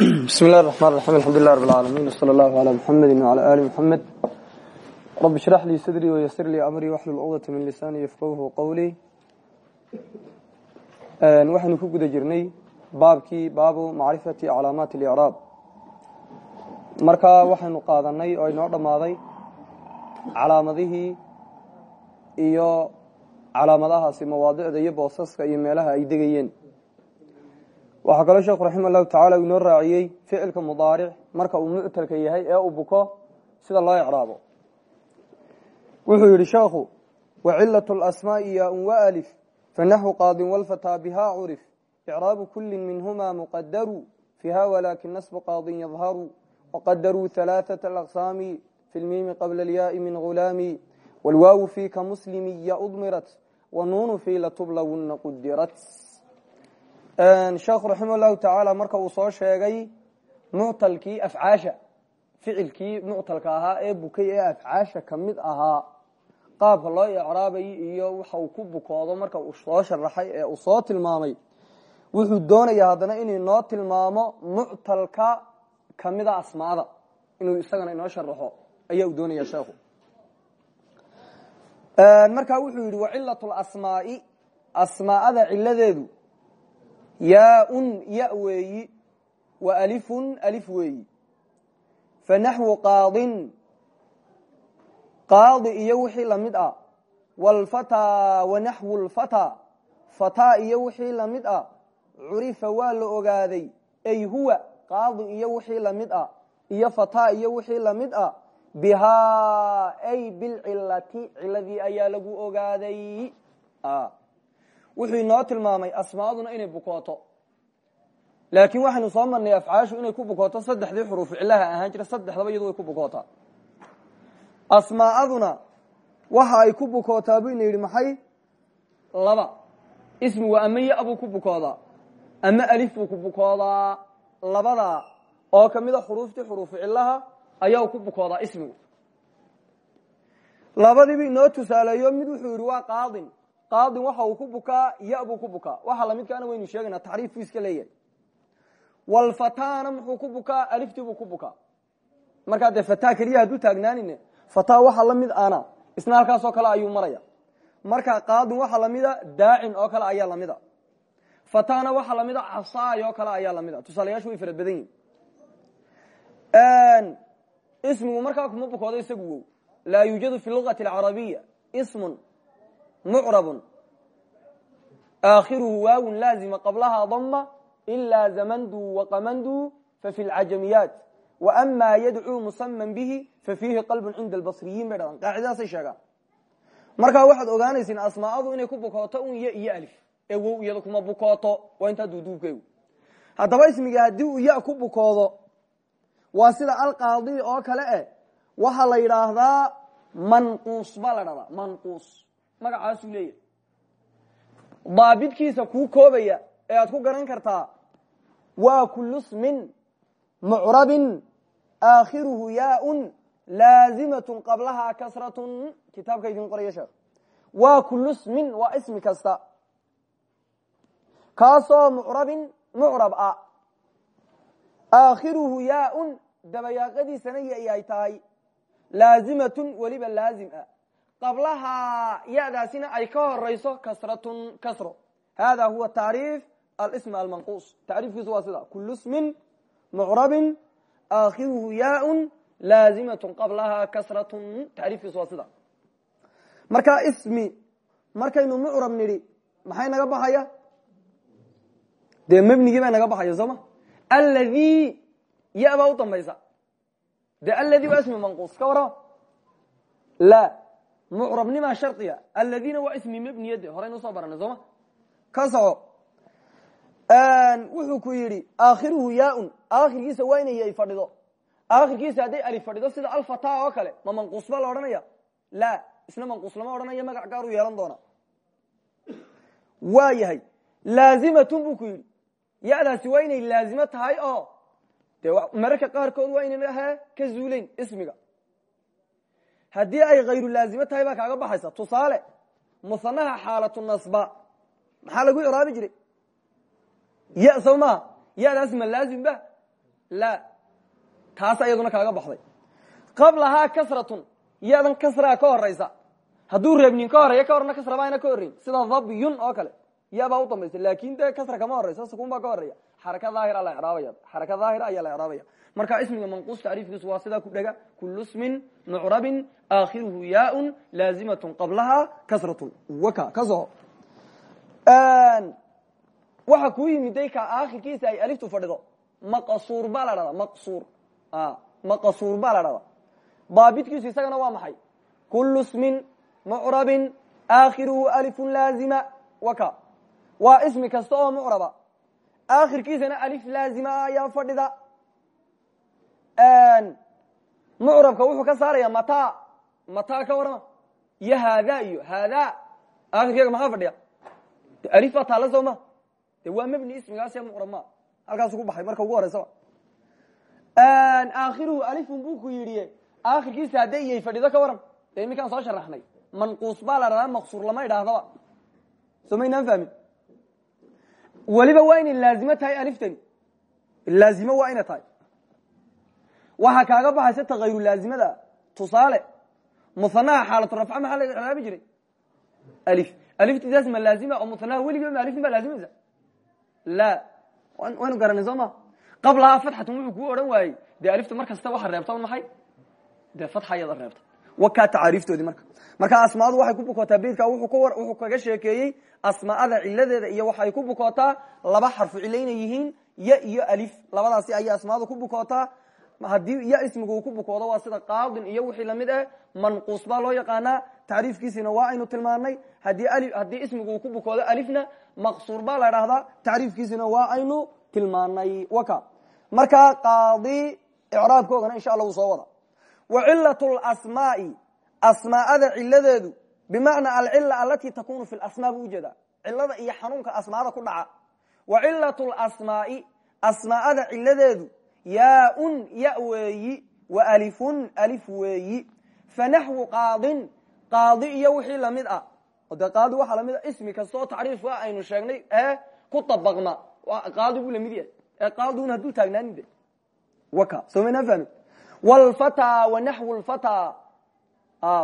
bismi illahi raxmaan raxiim alxamdulilah rab alcaalamiin wsala allahu calaa muxamedi wacalaa aali muxamed rabbi shrax lii sadrii wayasir lii amrii waxlul cuqdata min lisaani yafqahu qowlii waxaynu ku guda jirnay baabkii baabu macrifati calaamaati alicraab markaa waxaynu qaadanay oo inoo dhammaaday calaamadihii iyo calaamadahaasi mawaadicda iyo boosaska iyo meelaha ay degayeen waxaa kaloo sheekhu raxima allahu tacala uu inoo raaciyey ficilka mudaaric marka uu muctalka yahay ee uu buko sida loo icraabo wuxuu yidhi sheekhu wacilaة اlasmaaءi yaun walif fanaxwu qaadin walfataa biha curif icraabu kuli minhuma muqadaru fiha walakin nasbu qaadin yadharu waqadaruu ثalaaثaة اlaqsaami fi lmiimi qabla اlyaai min gulaami wاlwaawu fiika muslimiya udmirat wanuunu fi latublawuna qudirat sheekhu raximah llahu marka uu soo sheegay muctalkii afcaasha ficilkii muctalka ahaa ee bukay ee afcaasha ka mid ahaa qaabka loo icraabayy iyo waxa uu ku bukoodo marka uu soo sharaxay ee uu soo tilmaamay wuxuu doonayaa haddana inuu inoo tilmaamo muctalka kamida asmaada inuu isagana inoo sharaxo ayaa uu doonaya sheekhu marka wuxuu yidhi wacilat lasmaai asmaada ciladeedu yaa-un ya weeyi wa alifun alif weeyi. Fa naxwu qaadin qaadi iyo wixii la mid ah. Waalfataa wa naxwu lfataa fataa iyo wixii la mid ah. Curifa waa la ogaaday ay huwa qaadi iyo wixii la mid ah iyo fataa iyo wixii ah. Ay bilcilati ciladii ayaa lagu ogaaday wuxuu inoo tilmaamay asmaaduna inay bukooto. Laakiin waxaynu soo marnay afcaashu inay ku bukooto saddexdii xuruuf cilaha ahaan jira saddexdaba iyadu way ku bukootaa asmaa'aduna waxa ay ku bukootaa bu ina yidhi maxay? Laba. Ismigu ama ya buu ku bukoodaa ama alif ku bukoodaa. Labadaa oo kamida xuruuftii xuruufu cilaha ayaa ku bukoodaa ismigu. Labadiibu inoo tusaaleeyo mid wuxuu yidhi waa qaadin qaadin waxa uu ku bukaa ya buu ku bukaa. Waxa lamidkaana waynu sheegaynaa tacriifku iska leeyahay walfatana muxuu ku bukaa aliftii buu ku bukaa. Markaa dee fata keliya hadduu taagnaanine fata waxa la mid ana isna halkaasoo kale ayuu maraya. Marka qaadin waxa lamida daacin oo kale ayaa lamida fatana waxa lamida casaay oo kale ayaa lamida tusaalayaashu way fara badan yihiin ismigu markaa kuma bukoodo isagu wow. Laa yuujadu fi lugati alcarabiya ismun mucrab aakhiruhu waawun laazima qablaha dama ilaa zamandu waqamandu fafi lcajamiyaat waama yadcuu musaman bihi fafiihi qalbun cinda albasriyiin bay dhadan qaacidadaasay sheegaan. Markaa waxaad ogaanaysiin asmaa'adu inay ku bukooto un ya iyo alif. Ee wow iyada kuma bukooto waa intaa duuduubkeegu haddaba ismiga haddii uu ya ku bukoodo waa sida alqaadi oo kale eh waxaa la yidhaahdaa manquus baa la dhahdaa manquus magacaasuu leeyahay. Daabidkiisa kuu koobaya ee aad ku garan kartaa waa kulu smin mucrabin aakhiruhu yaaun laazimatun qablahaa kasratun. Kitaabka idin qoraya sheekh. Waa kulu smin waa ismi kasta. Kaasoo mucrabin mucrab ah aakhiruhu yaaun dabayaaqadiisana ya ay tahay laazimatun weliba laazim ah qablahaa yadaasina ay ka horeyso kasratun kasro. Hada huwa tacriif alsm almanquus tacriifkiisu waa sida kulu smin mucrabin aakhiruhu yaaun laazimatun qablahaa kasratun. Tacriifkiisu waa sida. Markaa ismi markaynu mucrab nidhi maxay naga baxaya? Dee mebnigii baa naga baxaya soo ma? Alladhi ya baa u dambaysa. De aladi waa ismi la mucrabnimaa shardiga alladina waa ismi mebniya de horaynu u soo baranay sooma ka soco wuxuu ku yidhi aakhiruhu yaaun. Aakhirkiisa waa inay yay fadhido. Aakhirkiisa hadday alif fadhido sida alfata oo kale ma manquus baa la odhanaya? La isna manquus lama odhanaya magac gaar u yeelan doona. Waa yahay. Laazimatun buu ku yidhi. Yadaasi waa inay laazimo tahay oo de mararka qaarkood waa inayna he ka zuuleyn ismiga haddii ay khayru laazimo tahay baa kaaga baxaysa. Tusaale musanaha xaalatu nasba. Maxaa lagu icraabi jiray? Ya sow maha yadaas ma laazim ba? La. Taas iyaduna kaaga baxday. Qablahaa kasratun. Yadan kasraa ka horaysa hadduu reebnin ka horeeyo ka horna kasra baana ka horreyn. Sida dhabyun oo kale. Yabaa u dambaysa laakin dee kasra kama horeyso sukun baa ka horreeya xaraka daahira la raabaya xaraka daahira ayaa la iraabaya marka ismiga manquus tacriifkiisu waa sidaa ku dhega kulu smin mucrabin aakhiruhu yaun laazimatun qablaha kasratun. Waka ka soho waxa kuu yimiday ka aakhirkiisa ay aliftu fadhido. Maqsuur baa la dhahdaa maqsuur. Maqsuur baa la dhahdaa daabitkiisu isagana waa maxay? Kulu smin mucrabin aakhiruhu alifun laazima. Waka. Waa ismi kasta oo mucraba aakhirkiisana alif laazima ayaa fadhida. Mucrabka wuxuu ka saaraya mata. Mata ka warama iyo haada iyo haada. Aakhirkeega maxaa fadhiya? De alif baa taalla soo ma. De waa mebni ismigaas mucrab ku baxay marka ugu horeysaba aakhiruhu alifun buu ku yidhi. Aakhirkiisa hadday iyay fadhido ka waran de iminkaan soo sharaxnay manquus baa la dhahdaa maqsuur lama idhaahdaba soo fahmin weliba waa inay laazimo tahay aliftani laazimo waa ina tahay. Waxaa kaaga baxaysa takayru laazimada. Tusaale musanaha xaalatu rafca maxaa la raabi jiray? Alif. Aliftidaas ma laazima oo musanaha weligiiba ma alifin baa laazimaysa la. Waynu garanay soo ma? Qablahaa fatxatun wuxuu kuu odhan waayey dee alifta mar kasta waxa reebta maxay? Dee fatxa iyada reebta wakaa tacaariiftoodii marka. Marka asmaadu waxay ku bukootaa beydka wuxuu kaga sheekeeyey asmaada ciladeeda iyo waxay ku bukootaa laba xarfu cilo inay yihiin ya iyo alif. Labadaasi ayay asmaadu ku bukootaa. Haddii ya ismigu ku bukoodo waa sida qaadin iyo wixii la mid ah manquus baa loo yaqaanaa tacriifkiisina waa aynu tilmaanay haddii ismigu uu ku bukoodo alifna maqsuur baa la dhahdaa tacriifkiisina waa aynu tilmaanay waka marka qaadi icraabkoogana insha alla soo wada wa cilat lasmaai asmaa'ada ciladeedu bimacnaa alcila alatii takunu fi lasmaa buu ujeeda cilada iyo xanuunka asmaada ku dhaca wa cilat lasmaai asmaa'ada ciladeedu yaaun ya weeyi wa alifun alif weeyi fanaxwu qaadin qaadi iyo wixii la mid ah o dee qaadi waxaa la mid a ismi kastoo tacriif a aynu sheegnay ee ku dabaqma qaadi buu la mid yahay ee qaaduna hadduu de wlfata wanaxwu lfata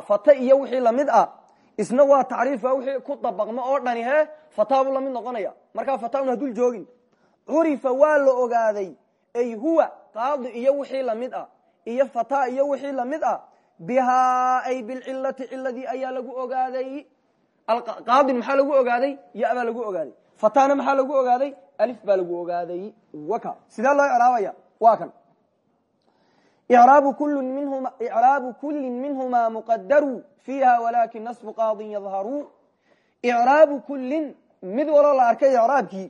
fata iyo wixii la mid ah. Isna waa tacriif wixii ku dabaqmo oo dhani he fata buu la mid noqonaya. Markaa fata un haddul joogin. Curifa waa la ogaaday ay huwa qaadi iyo wixii la mid ah. Iyo fata iyo wixii la mid ah bihaa ay bilcilati ciladii ayaa lagu ogaaday. Qaadin maxaa lagu ogaaday? Ya baa lagu ogaaday. Fatana maxaa lagu ogaaday? Alif baa lagu ogaaday. Waka. Sidee loo icraabaya waa kan icraabu kuli minhuma muqadaru fiiha walakin nasbu qaadin yadharu icraabu kulin mid waloo la arkay icraabkii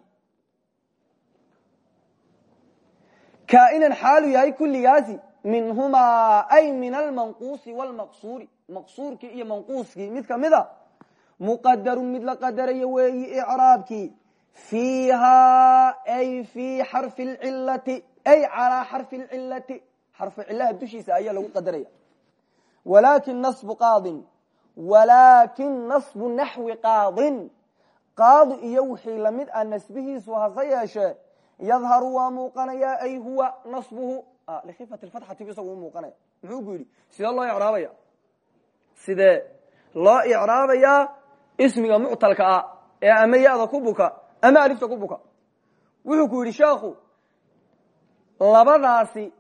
kainan xaalu yahay kulligaasi minhumaa ay min almanquusi wlmaqsuuri maqsuurkii iyo manquuskii mid kamida muqadarun mid la qadarayo weeyi icraabkii fiiha ay fi xarfi lcilati ay calaa xarfi lcilati xarfu cilaha dushiisa ayaa lagu qadaraya. Walakin nasbu qaadin walakin nasbu naxwi qaadin. Qaadi iyo wixii la mid ah nasbihiisu hase yeeshee yadharu waa muuqanaya ay huwa nasbuhu. Likhifati fatxati isagu u muuqanaya. Muxuu ku yidhi? Sidee loo icraabaya? Sidee loo icraabayaa ismiga muctalka ah ee ama ya-da ku buka yidhi sheekhu labadaasi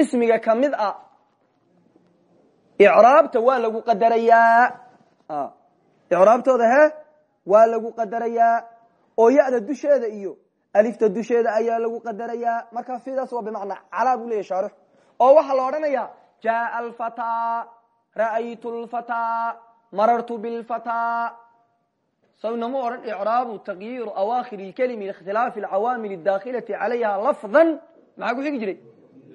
ismiga ka mid a icraabta waa lagu qadarayaa. Icraabtooda he waa lagu qadarayaa oo ya-da dusheeda iyo alifta dusheeda ayaa lagu qadarayaa. Marka fidaas waa bimacnaa calaa buu leyahy shaarix. Oo waxaa la odhanaya jaaa alfataa ra'aytu lfataa marartu bilfataa sawnama odhan icraabu tagyiiru awaakhir lkelimi liikhtilaafi alcawaamil adaakhilati calayha lafdan maxaa xigi jiray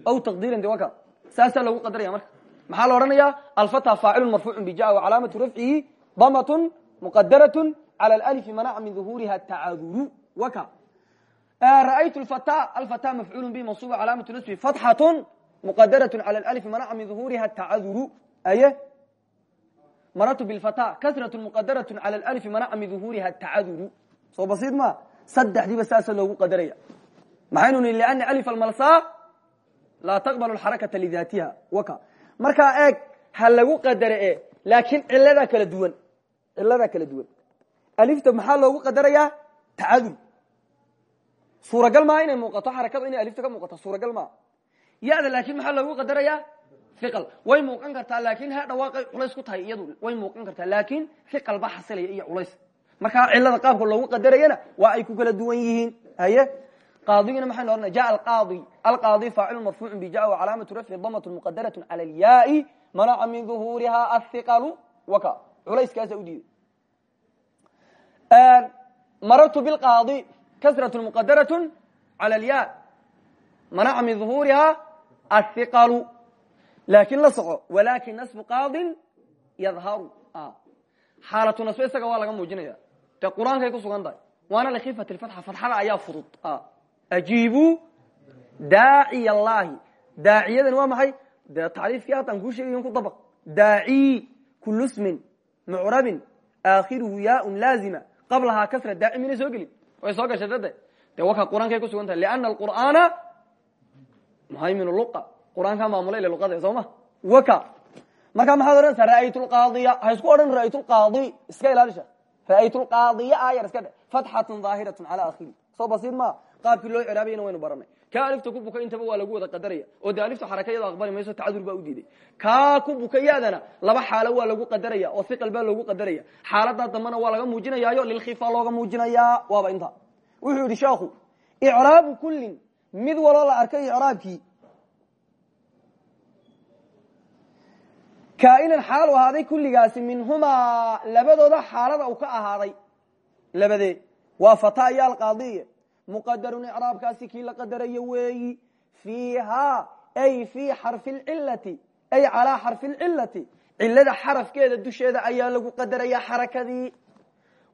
aw taqdiiran de waka saasaa loogu qadaraya marka. Maxaa la odhanaya alfata faacilun marfuucun bija wacalaamatu rafcihi damatun muqadaratun cala alalifi manaca min duhuuriha tacaduru waka. Ra'aytu fata alfata mafcuulu bi mansuba calaamatu nasbi fatxatun muqadaratun cala alalifi manaca min duhuuriha tacaduru aye? Marartu bilfata kasratun muqadaratun cala alalifi manaca min duhuuriha tacaduru soo basiid ma saddexdiiba saasa loogu qadaraya maxaynu nihi liana alif almalsa laa taqbal xarakata lidaatiha waka markaa eeg ha lagu qadare e laakiin ciladaa kala duwan ciladaa kala duwan alifta maxaa loogu qadarayaa tacadul suuragal maa inay muuqato xarakada inay alifta ka muuqato suuragal maa ya-da laakin maxaa loogu qadarayaa iqal way muuqan kartaa laakin ha dhawaaqay culays ku tahay iyadu way muuqan kartaa laakin iqal baa xasilaya iyo culays markaa cilada qaabka loogu qadarayana waa ay ku kala duwan yihiin haye qaadigina maxaynu ohanay ja alqaadi alqaadi faacilu marfuucu bija wacalaamatu rafci damatu muqadaratun cala alyaai manaca min duhuuriha athiqalu waka culayskaasa u diiday marartu bilqaadi kasratu muqadaratun cala alya manaca min duhuuriha athiqalu laakin la soco walakin nasbu qaadin yadharu xaalatu nasbe isaga waa laga muujinaya dee qur'aankay ku sugan tahay waana likhifat lfatxa fatxada ayaa fudud ajiibu daaciy allahi daaciyadani waa maxay dee tacriifkii haddaan kuu sheegayn ku dabaq daaci kulu smin mucrabin aakhiruhu yaun laazima qablahaa kasra daaci mina soo gelin way soo gashay dade dee wakaa qur'aankay kusugan tahay liana alqur'aana muhaymin luqa qur'aankaa maamula ila luqada soo ma waka markaa maxaad odhanaysaa ra'aytu lqaadiya ha isku odhan ra'aytu lqaadi iska ilaalisha ra'aytu lqaadiya ayar iska dhe fatxatun dhaahiratun cala akhiri soo basiid maa qaabkii loo ciraabayana waynu baranay. Kaa alifta ku buka intaba waa lagu wada qadaraya. Oo dee alifta xarakayada aqbali mayso tacadur baa u diiday kaa ku buka yaadana laba xaalo waa lagu qadaraya oo hiqal baa loogu qadaraya. Xaaladaa dambena waa laga muujinayaayo lilkhifa looga muujinayaa waaba inta wuxuu yidhi sheekhu icraabu kullin mid waloo la arkay icraabkii. Kainan xaal u kulligaasi minhumaa labadooda xaalada uu ka ahaaday. Labadee waa fata iyo alqaadiye muqadarun icraabkaasi kii la qadarayo weeyi fiihaa ay fii xarfi lcilati ay calaa xarfi lcilati cilada xarafkeeda dusheeda ayaa lagu qadaraya xarakadii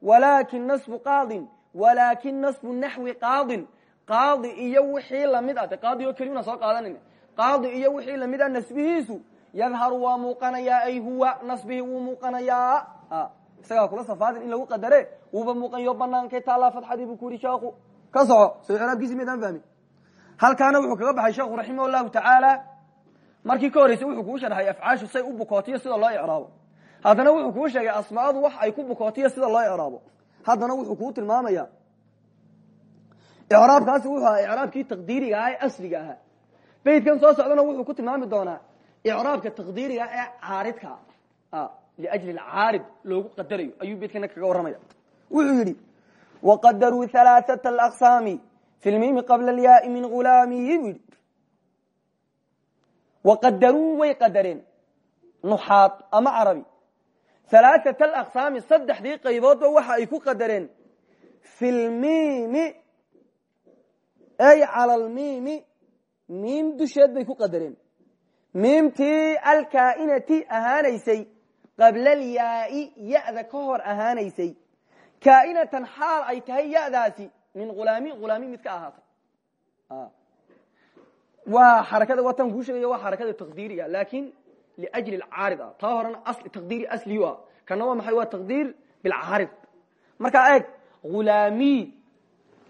walaakin nasbu qaadin walaakin nasbu naxwi qaadin qaadi iyo wixii la mid de qaadi oo keliyuna soo qaadanayna qaadi iyo wixii la mid ah nasbihiisu yadharu waa muuqanayaa ay huwa nasbihi wuu muuqanayaa isagaa kula safaadin in lagu qadare wuuba muuqanyo banaankay taallaa fatxadii buu ku yidhi sheekhu ka soco soo icraabkiisi maydaan fahmin? Halkaana wuxuu kaga baxay sheekhu raximah llahu tacaala markii ka horreysay wuxuu kuu sharxay afcaashu say u bukootiyo sida loo icraabo haddana wuxuu kuu sheegay asmaadu wax ay ku bukootiyo sida loo icraabo haddana wuxuu kuu tilmaamaya icraabkaasi wuxuu ahaa icraabkii taqdiiriga ahaa ee asliga ahaa. Beydkan soo socdana wuxuu ku tilmaami doonaa icraabka taqdiiriga ee caaridka liajli caarid loogu qadarayo. Ayuu beydkana kaga warramaya. Wuxuu yidhi waqadaruu halaaثaة اaqsaami fi lmiimi qabla lyaai min ghulaamiyi buu yidhi waqadaruu way qadareen nuxaad ama carabi halaaثaة alaqsaami saddexdii qayboodba waxa ay ku qadareen fi lmiimi ay cala lmiimi miim dusheed bay ku qadareen miimtii alkaainati ahaanaysay qabla alyaai ya-da ka hor ahaanaysay kaainatan xaal ay tahay ya-daasi min hulaami hulaami mid ka ahaatay. Waa xarakada waatan kuu sheegaya waa xarakada taqdiiriga laakin liajli caarid ah taa horena taqdiiri asliyu ah kana waa maxay waa taqdiir? Bilcaarid markaa eeg hulaami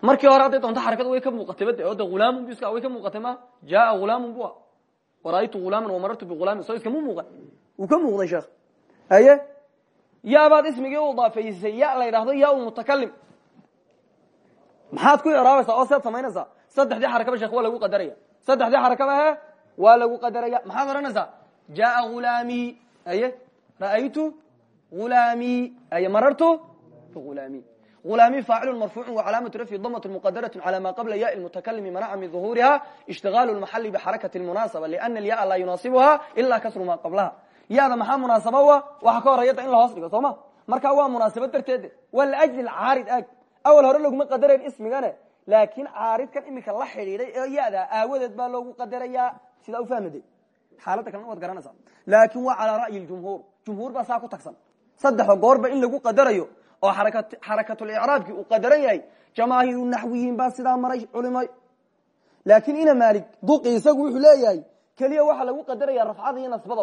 markii hore hadday doonto xarakada way ka muuqatay bade o de hulaamun bu iska way ka muuqatay ma? Jaa hulaamun bu waraytu hulaaman wamarartu bihulaamin soo iskama muuqan? Wuu ka muuqday sheekh. Haye yaabaad ismigii u daafeysay ya la yidhaahdo ya mutakalim maxaad ku iraabaysaa oo sead samaynaysaa? Saddexdii xarakaba sheekh lagu qadaraya. Saddexdii xarakaba he waa lagu qadaraya. Maxaad odhanaysaa jaaa ulaami aye? Ra'aytu ulaami aye marartu ulaami ulaami faacilun marfuucu wa calaamatu rafyi damatun muqadaratu calaa maa qabla yaai lmutakalimi manaca min duhuuriha ishtigaalu lmaxali bixarakati lmunaasaba liana alyaa laa yunaasibuha ilaa kasru maa qablaha yada maxaa munaasaba wa waxa ka horeyada in la hoos dhigo soo ma? Marka waa munaasabad darteede waa liajli caarid ag awal hore loguma qadarayn ismigane laakin caaridkan imika la xidhiiday ee aawadeed baa loogu qadarayaa. Sidaa ufahmade xaaladda kalena waad garanaysaa. Laakin waa calaa ra'yi jumhuur jumhuur baa saa ku tagsan. Goorba in lagu qadarayo oo xarakatulicraabkii uu qadaran yahay jamaahiiru naxwiyiin baa sidaa maray culimay laakiin ina maali duqi isagu wuxuu leeyahay keliya waxaa lagu qadaraya rafcada iyo nasbada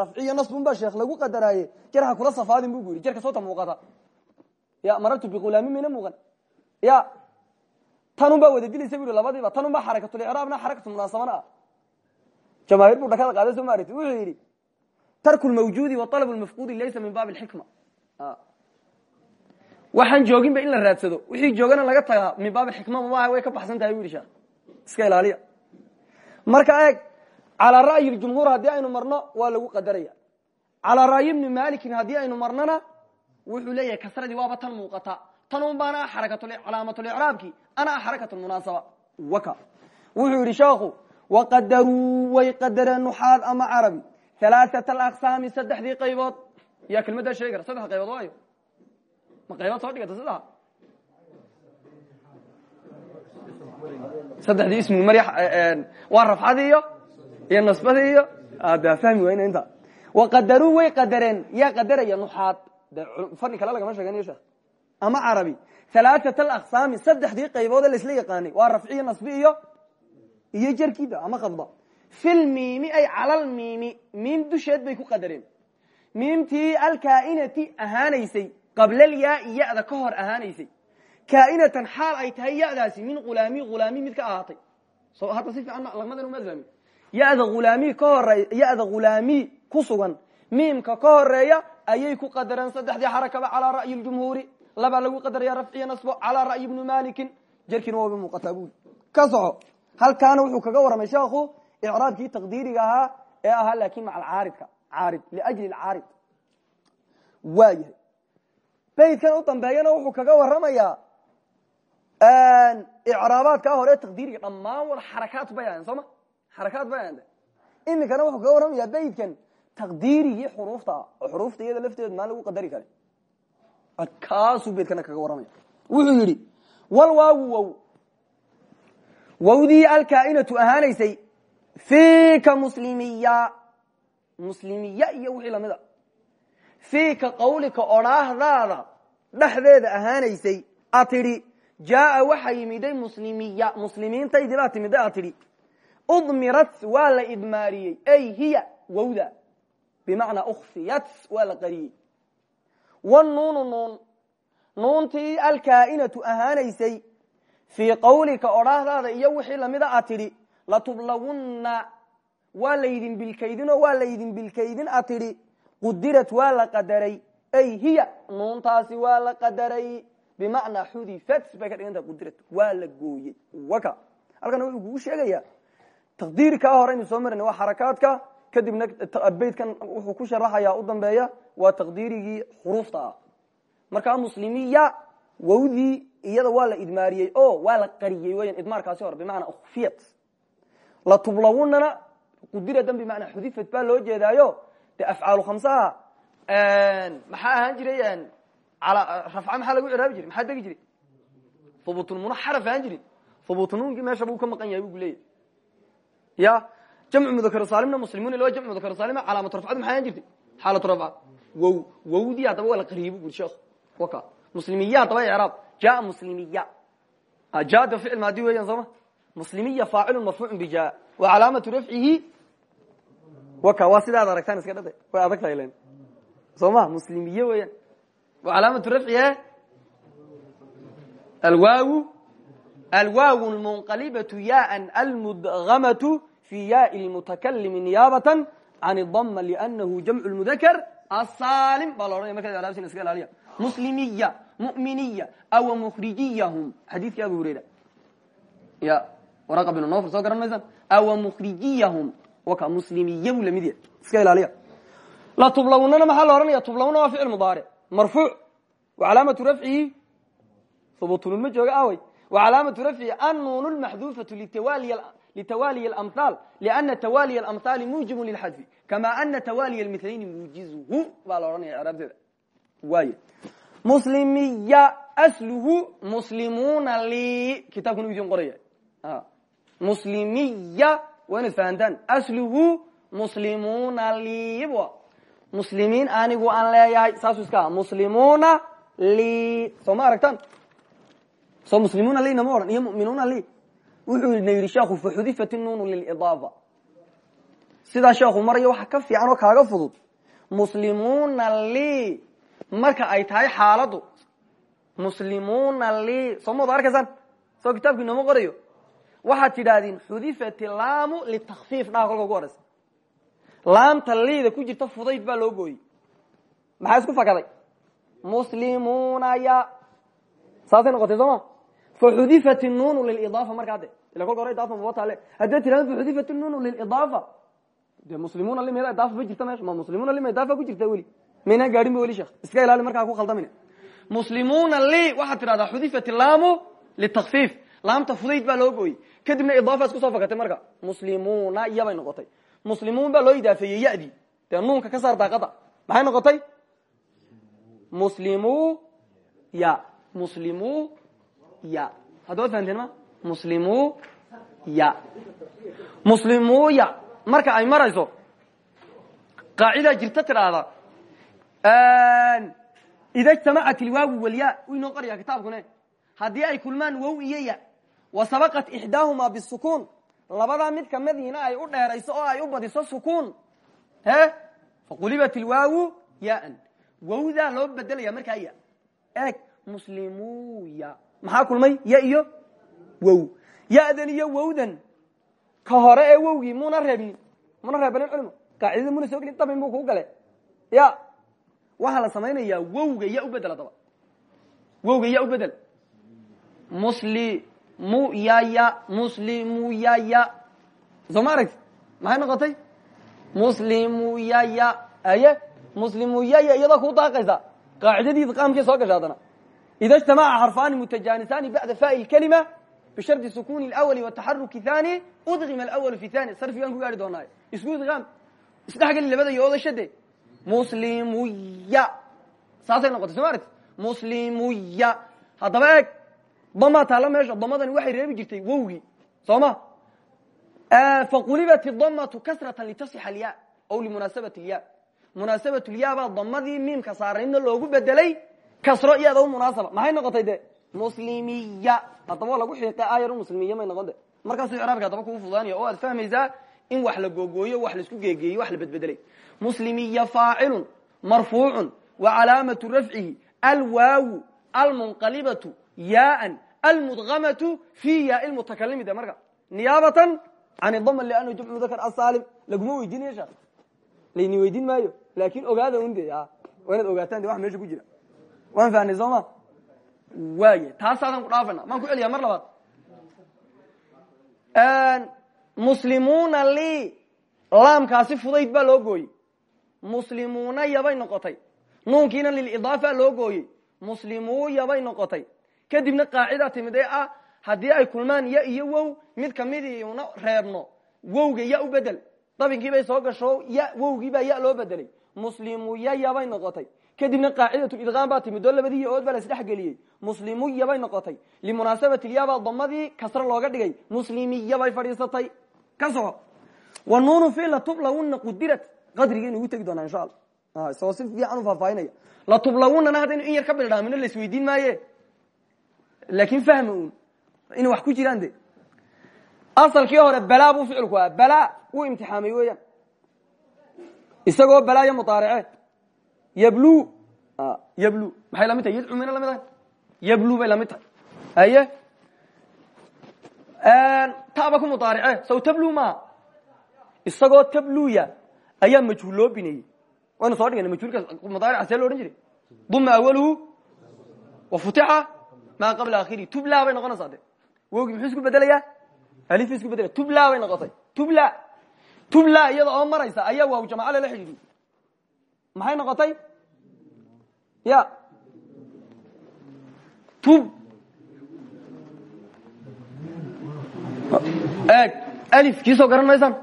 rafciyo nasbun baa sheekh lagu qadaraaye jarha kula safaadin bu yidhi jarka soota muuqata ya marartu bihulaami mayna muuqan ya tanun baa wada dilaysa bu i labadiiba tanun baa xarakatulicraabna xarakatu munaasabana ah jamaahiir buu dhakada qaaday soo ma aragti wuxuu yidhi tarku lmawjuudi wa alab lmafquudi laysa min baabi alxikma waxaan jooginba in la raadsado wixii joogana laga tagaa min baab xikma maaha way ka baxsan tahay bu yidhi sheekh iska ilaaliya marka eeg calaa ra'yi ljumhuur haddii aynu marno waa lagu qadaraya. Calaa ra'yi bni malikin haddii aynu marnona wuxuu leeyahay kasradii waaba tan muuqata. Tan un baana ah xarakatcalaamatulicraabki ana ah xarakat munaasaba. Waka. Wuxuu yidhi sheekhu waqadaruu way qadareen nuxaad ama carabi. Halaaثat alaqsaami saddexdii qaybood. Yaa kelmaddaa sheegi kara saddex qaybood waayo. Ma qaybood soo dhigata saddexa saddexdii ismu mary waa rafcadii iyo iyo nasbadii iyo da fahmi wayna inta. Waqadaruu way qadareen. Yaa qadaraya nuxaad. De fani kale lagama sheeganayo sheekh ama carabi. Halaaثat alaqsaami saddexdii qayboode laisla yaqaanay waa rafciyo nasbi iyo iyo jarkida ama khafda fil miimi ay calal miimi. Miim dusheed bay ku qadareen. Miimtii alkaainati ahaanaysay. Qablal yaai ya-da ka hor ahaanaysay. Kaainatan xaal ay tahay yadaasi min ulaami ulaami mid ka ahaatay. So hadda si fiican laqmadan uma fahmi yada ulaami ka hore yada ghulaami ku sugan miimka ka horreeya ayay ku qadareen saddexdii xarakaba calaa ra'yi ljumhuuri labaa lagu qadaraya rafciya nasbo calaa ra'yi bni malikin jarkiina waaba muuqataa buuli ka soco. Halkaana wuxuu kaga warramay sheekhu icraabkii taqdiiriga ahaa ee ahaa laakin maca alcaaridka caarid liajli caarid waa yahay. Baydkan u dambeeyana wuxuu kaga warramayaa icraabaadkaa hore taqdiiriga dhammaan wada xarakaat bay ahayn sooma xarakaat bay ahayn iminkana wuxuu kaga warramayaa baydkan taqdiirigii xuruufta oo xuruufta iyada lafteed maan lagu qadari kara kaasuu baydkana kaga warramaya wuxuu yidhi wal waagu wow wawdii alkaainatu ahaanaysay fika muslimiya muslimiya iyo wixii lamida fika qawlika odhaahdaada dhexdeeda ahaanaysay a tidhi jaaa waxa yimiday muslimiya muslimiintaydii baa timiday a tidhi udmirat waa la idmaariyey. Ay hiya wawda. Bimacnaa ukfiyat waa la qariyey. Wnuunu nuun. Nuuntii alkaainatu ahaanaysay fii qawlika odhaahdaada iyo wixii lamida a tidhi latublawunna waa laydin bilkaydinoo waa laydin bilkaydin a tidhi qudirat waa la qadaray. Ay hiya nuuntaasi waa la qadaray. Bimacnaa xudifat bay ka dhigan tahay qudirat. Waa la gooyey. Waka. Halkana wuxuu kugu sheegayaa taqdiirkaa hore aynu soo marayna waa xarakaadka. Kadibna baydkan wuxuu ku sharaxayaa u dambeeya waa taqdiirigii xuruufta ah. Markaa muslimiya wawdii iyada waa la idmaariyey. O waa la qariyey weyan idmaarkaasi hore bimacnaa ukfiyat latublawunana qudiradan bimacnaa xudifat baa loo jeedaayo. De afcaalu khamsaha maxaa ahaan jiray rafca maxaa lagu ciraabi jiray? Maxaa degi jiray? Hubutulmuna xaraf ahaan jirin hubutnuunkii meesha buu ka maqan yahay bu ku leeyahy ya jamcu mudakar saalimna muslimuun ila jamcu mudakar saalima calaamatu rafcadu maxay ahaan jirtay? Xaalatu rafca wow wawdii haddaba waa la qariyey bu guri sheekh. Waka. Muslimiya haddaba icraab jaa muslimiya. Jada ficil maadi weeyaan sooma muslimiya faacilu marfuucu bija wa calaamatu rafcihi. Waka waa sidaad aragtaan iska dhada way adag tahay len soo ma muslimiye weeyaan. Wa calaamatu rafcihe alwaawu alwaaw lmunqalibatu yaaan almudgamatu fi yaai lmutakalimi niyaabatan can idama lianahu jamcu lmudakar asaalim baa la odhanaya markaad icraabsin iska ilaaliya muslimiya muminiya aw mukhrijiyahum xadiidkii abu hurayra ya waraqa binu nofr soo garan maysaan aw mukhrijiyahum waka muslimiya buu la mid yahay iska ilaaliya la tublawnana maxaa la ohanaya tublawna waa ficil mudaaric marfuuc wa calaamatu rafcihi hubutulun ma jooga awey wa calaamatu rafcihi annuun lmaxduufatu litawaliy amhaal liana tawaliy amhaali muujibu lilxadfi kama ana tawaliy mitlayni muujizuhu baa la ohanaya icraabteeda waay muslimiya asluhu muslimuna li kitabkuna idin qoraya muslimiya waa inaad fahantaan asluhu muslimuna li muslimiin anigu aan leeyahay saasuu iska aha muslimuna li soo ma aragtaan soo muslimuna li nama odhan iyo muminuuna li. Wuxuu na yidhi sheekhu faxudifat nuunu lilidaafa sidaa sheekhu maraya waxa ka fiican oo kaaga marka ay tahay xaaladu. Muslimuna li soo ma wada arkaysaan soo kitaabki inooma qorayo. Waxaad tidhaahdeen xudifat laamu litakfiif dhaha kolka ugu laamta liida ku jirta fudayd baa loo gooyey. Maxaa isku fakaday? Muslimuuna ya. Saasay noqotay soo ma faxudifat nuunu lilidaafa markaa de ila kolka hore idaafa maba taale haddee tirahdo faxudifat nuunu lilidaafa de muslimuuna limeda idaafa ma jirta meesha ma muslimuuna lima idaafa ku jirta weli maynaan gaadhin ba weli sheekh iska ilaali markaa ku khaldamine muslimuuna li waxaad tidhahdaa xudifat laamu litakfiif laamta fudayd baa loo gooyey kadibna idaafa isku soo fakatay marka muslimuuna iyabay noqotay muslimuun baa loo idaafeeyey yadii dee nuunka ka saar daaqada maxay noqotay muslimu ya muslimu ya. Hadda waad fahanteen ma? Muslimu ya. Muslimuya marka ay marayso qaacidaa jirta tidhaahda ida ijtamacat ilwaawi walya u inoo qoraya kitaabkune. Haddii ay kulmaan wow iyo ya wa sabaqat ixdaahumaa bisukuun labadaa mid kamadiina ay u dheerayso oo ay u badiso sukuun. He? Faqulibat ilwaawu yaan. Wawdaa loo bedelaya markaa ya. Eeg muslimuya maxaa kulmay? Ya iyo wow. Yadan iyo wowdan. Ka hore ee wowgii muna reebnin muna reebanin culimo. Qaacidada muna soo gelin dabin buu kuu gale ya. Waxaa la samaynayaa wowga ya ubedel adaba wowga ya ubedel muslimuyaya muslimuyaya soo ma aragti maxay noqotay? Muslimuyaya aye. Muslimuyaya iyadoo kuu daaqaysa. Qaacidadii idqaamkii soo gasha haddana ida ijtamaca xarfaani mutajaanisani bacda faai lkalima bishardi sukuni اlawali wataxaruki thani udqima alawal fi thani sarfigaan ku gaari doonaayo isku idqaam isdhexgeli labada yooda shade muslimuya saasay noqotay soo ma aragti muslimuya haddaba eeg damaa taalla meesha damadani waxay reebi jirtay wowgii soo ma faqulibat damatu kasrata litasixa alya aw limunaasabat lya munaasabat lya baa damadii miimka saarnaydna loogu bedelay kasro iyada u munaasaba. Maxay noqotay de muslimiya. Haddaba lagu xiiqe ayar muslimiya may noqon de markaasuu icraabka haddaba kugu fudaanaya oo aad fahmaysaa in wax la googooyo wax la isku geegeeyo wax la bedbedelay. Muslimiya faacilun marfuucun wa calaamatu rafcihi alwaawu almunqalibatu yaaan almudgamatu fi yaa lmutakalimi de marka niyaabatan can dama liannahu jamcu mudakar asaalim laguma weydiinaya sha layni weydiin maayo? Laakin ogaada un de inaad ogaataan de wax meesha ku jira waan fahnay soo ma? Waaya taasaasan ku dhaafayna maan ku celiyaa mar labaad? Muslimuuna li laamkaasi fudayd baa loo gooyey. Muslimuuna yabay noqotay. Nuunkiina lilidaafa loo gooyey. Muslimuuya bay noqotay. Kadibna qaacida timid ah haddii ay kulmaan ya iyo wow mid kamidii una reebno wowga ya u bedel. Dabinkii bay soo gasho ya wowgii baa ya loo bedelay. Muslimuya yabay noqotay kadibna qaacidatulidqaam baa timid oo labadii ood baa la isdhex geliyey muslimuya bay noqotay. Limunaasabati lyabaa damadii kasro looga dhigay. Muslimiya bay fadhiisatay. Ka soco wa nuunu fi latublawuna qudirat. Qadrigaynu ugu tegi doonaa insha alla isagoo si fiican u faahfaahinaya latublawunana haddaynu in yar ka bildhaamino la isweydiin maaye. Laakin fahma un wax ku jiraan de asalkii hore balaa ficilku aha balaa wuu imtixaamay weeyaan. Isagoo balaayo mudaarice yablu yablu. Maxay la mid tahay yadcu mayna la mid ahay yablu bay la mid tahay haye taba ku mudaarice saw tablu maaha isagoo tabluya ayaa majhuul loo bineeyey waynu soo dhigana majhuulka mudaarica see lo odhan jiray? Duma awaluhu wa futixa maa qabla akhiri tubla bay noqonaysaa de wogi muxuu isku bedelayaa? Alif isku bedelaya tubla bay noqotay. Tubla tubla iyada oo maraysa ayaa waaw jamaca lala xidhiidiyey maxay noqotay? Ya. Tub eeg alifkii soo garan maysaan?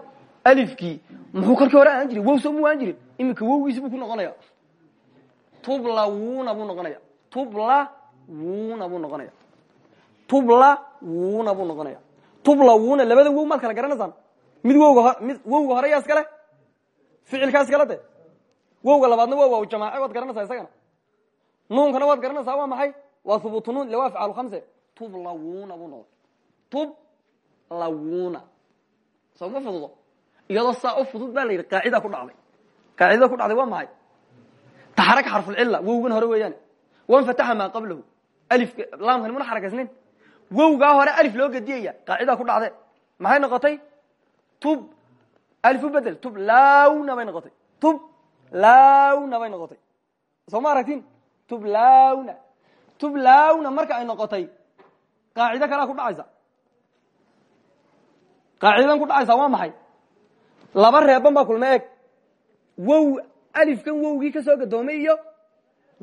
Alifkii. Muxuu kolkii hore ahaan jiray? Wow soo mu ahaan jirin iminka wowgiisi buu ku noqonaya. Tublawuna buu noqonaya. Tublawuna buu noqonaya. Tublawuna buu noqonaya. Tublawuna labada wow maad kala garanaysaan? Mid wowga mid wowga hore yaa iskale ficilkaa iskale de wowga labaadna waa waaw jamaace waad garanaysaa isagana. Nuunkana waad garanaysaa waa maxay? Waa hubuutu nuun ila waa afcaal khamse tublawuna buu noqday. Tublawuna soo ma fududo? Iyadoo saa u fudud baa la yidhi qaacida ku dhacday. Qaacidada ku dhacday waa maxay? Taxaraka xarfulcila wowgan hore weeyaan wanfataxa maa qablahu. Alifka laamkani muna xarakaysnayn wowgaa hore alif loo gediyaya qaacidaa ku dhacde maxay noqotay? Tub alif u bedel tub lawna bay noqotay. Tub lawna bay noqotay. Soo ma aragtin tub lawna tub lawna marka ay noqotay qaacido kalea ku dhacaysa. Qaacidadan ku dhacaysa waa maxay? Laba reeban baa kulma eg wow alifkan wowgii ka soo gadoomay iyo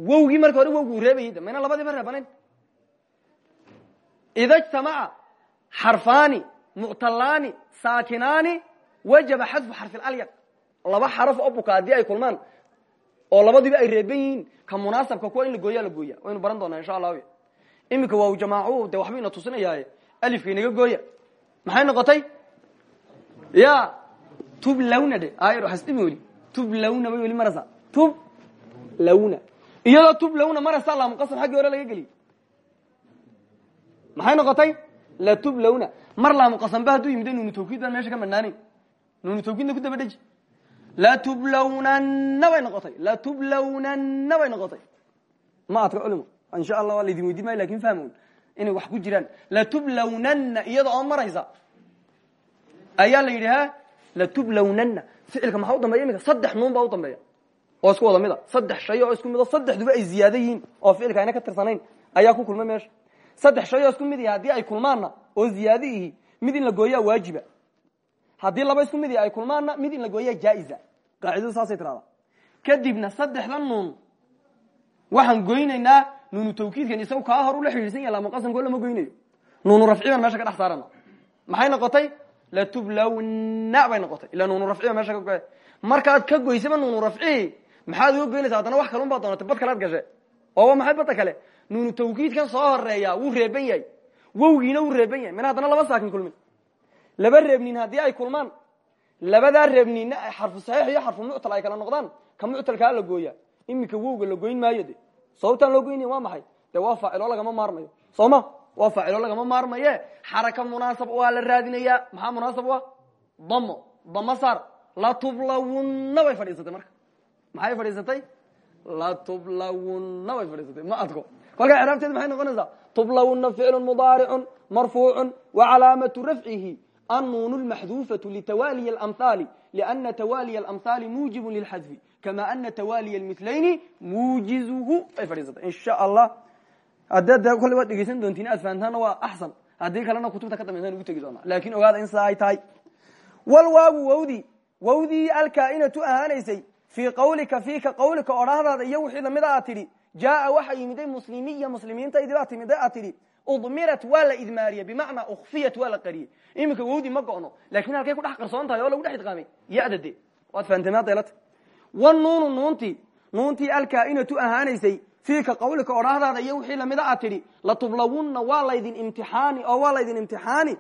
wowgii marka hore wowgu reebayay de mayna labadiiba reebanayn. Ida ijtamaca xarfaani muctalaani saakinaani wajaba xadfu xarfilalyaq laba xaraf oo buka haddii ay kulmaan oo labadiiba ay reeban ka munaasabka kuwa in la gooyaa la gooya waynu baran doonaa insha allah iminka waaw jamaacu de waxba ina tusinayaaye? Alifka inaga gooya. Maxay noqotay? Ya tub lawna de. Ayr hasdhimi weli tub lawna bay weli marasa tub lawna. Iyadoo tub lawna marasa laamuqasam xaggii hore laga geliy maxay noqotay? La tub lawna. Mar laamuqasambe hadduu yimid nunu tawkiid baan meesha ka madhnaaneyn nunu tawkiidna ku daba latublwnana bay noqotay latublwnana bay noqotay ma adka culimo insha allah waa laydin weydiin maayo laakiin fahmown inay wax ku jiraan latublwnana iyada oo maraysa ayaa la yidhi ha latublwnana ficilka maxaa u dambeya imika saddex nuun baa u dambeeya oo isku wada mid a saddex shay oo isku mid o saddexduba ay ziyaado yihiin oo ficilka ayna ka tirsanayn ayaa ku kulma meesha saddex shay oo isku mid yahi haddii ay kulmaanna oo ziyaado ihi mid in la gooyaa waajiba haddii laba qaacidadu saasay tirahdaa kadibna saddexda nuun. Waxaan goynaynaa nuunu tawkiidkan isagu kaa hor ula xidhiidsan yaha lamuqasamko lama goynayo. Nuunu rafci baan meesha ka dhex saarana. Maxay noqotay? Latublawna bay noqotay. Ilaa nuunu rafci baa meesha ka goe markaad ka goysaba nuunu rafci maxaad uga goynaysa haddana wax kalun baad doonatay bad kalead gashe ooba maxay badda kale? Nuunu tawkiidkan soo horreeya wuu reeban yahay. Wowgiina wuu reeban yahay. Mina haddana laba saakin kulmin. Laba reebnin haddii ay kulmaan labadaa reebninna xarfu saxiix iyo xarfu muctal ay kala noqdaan. Ka muctalkaa la gooya. Iminka wowga la goyn maayo de sababtaan loo waa maxay? De waa faacilo lagama maarmayo. Soo ma? Waa faacilo lagama maarmaye. Xaraka munaasab waa la raadinayaa maxaa munaasab u ah damo. Damo saar latublawunna bay fadhiisatay marka. Maxay fadhiisatay? Latublawunna bay fadhiisatay. Ma adko. Kolkaa craabteed maxay noqonaysaa? Tublawuna ficlu mudaaricun marfuucu wacalaamatu rafcihi النون المحذوفة لتوالي الأمثال لأن توالي الأمثال موجب للحذف كما أن توالي المثلين موجزه أي فريزة إن شاء الله هذا كل وقت يجيسن دونتين أسفانتان هو أحسن هذه كلنا كتب تكتب من هنا وتجيزونا لكن أغاد إنسا أي تاي والواو وودي وودي الكائنة أهانيسي في قولك فيك قولك أرهد يوحي لمدى أتري جاء وحي مدى مسلمية مسلمين تيدبات مدى أتري udmirat waa la idmaariye bimacnaa ukfiyat waa la qariyey iminka wowdi ma go'no laakiin halkay ku dhex qarsoon tahay oo lagu dhex idqaamay. Ya-da de waad fahanteemadeelata wanuunu nuuntii nuuntii alkaa'inatu ahaanaysay fiika qawlika odhaahdaada iyo wixii lamida aad tidhi latublawunna waa laydin imtixaani oo waa laydin imtixaani.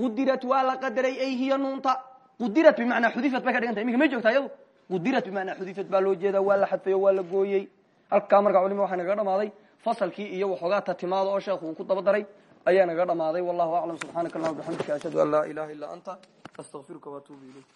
Qudirat waa la qadaray ay hiya nuunta. Qudirat bimacnaa xudifat bay ka dhigan tahay iminka may joogtaa iyadu qudirat bimacnaa xudifat baa loo jeedaa waa la xadfay o waa la gooyey halkaa markaa culima waxaa nagaga dhamaaday fasalkii iyo waxoogaa tatimaada oo sheekhu uu ku daba daray ayaa naga dhamaaday. Wallahu aclam subxaanaka allahuma bixamdika ashhadu an laa ilaha illa anta astaqfiruka waatuubu ilayk